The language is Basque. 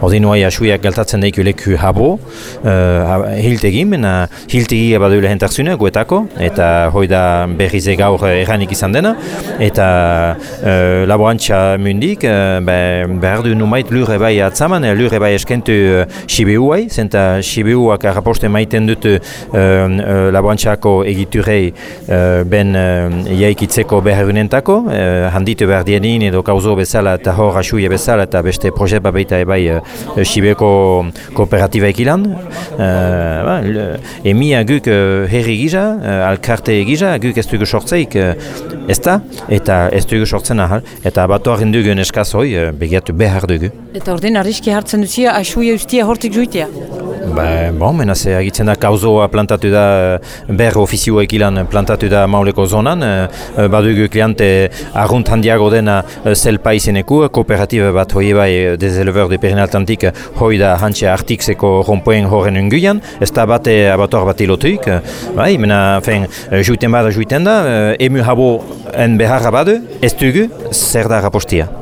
Ordinoai asuiak galtatzen daik leku habo, uh, hiltegin, mena hiltegi badu lehentakzune guetako, eta hoi da berrize gaur erranik izan dena, eta uh, laborantza mundik, uh, behar du numait lur ebai atzaman, lur ebai eskentu uh, Sibiuai, zenta Sibiuak raposte maiten dut uh, uh, laborantzako egiturei uh, ben uh, jaikitzeko beharunentako, uh, handitu behar dienin edo kauzo bezala eta hor asuia bezala eta beste projet baita ebai uh, Sibiuko kooperatiba ekilan. Uh, ba, emia guk uh, herri gisa, uh, alkarte gisa, guk ez dugu sortzeik uh, ez da, eta ez dugu sortzen ahal, eta batu haren dugu eskazoi, uh, begiatu behar dugu. Eta ordin arriski hartzen duzia, asuia ustia hortik juitea? Ba, bon, mena ze agitzen da kauzoa plantatu da ber ofizioek ilan plantatu da mauleko zonan. E, badugu kliente argunt handiago dena zelpa izeneku kooperatiba bat hoi bai des éleveurs de Atlantique hoi da hantxe artikseko rompoen horren unguian. Ez da bate abator bat ilotuik. Bai, mena, fen, juiten bada juiten da emu habo en beharra badu ez dugu zer da rapostia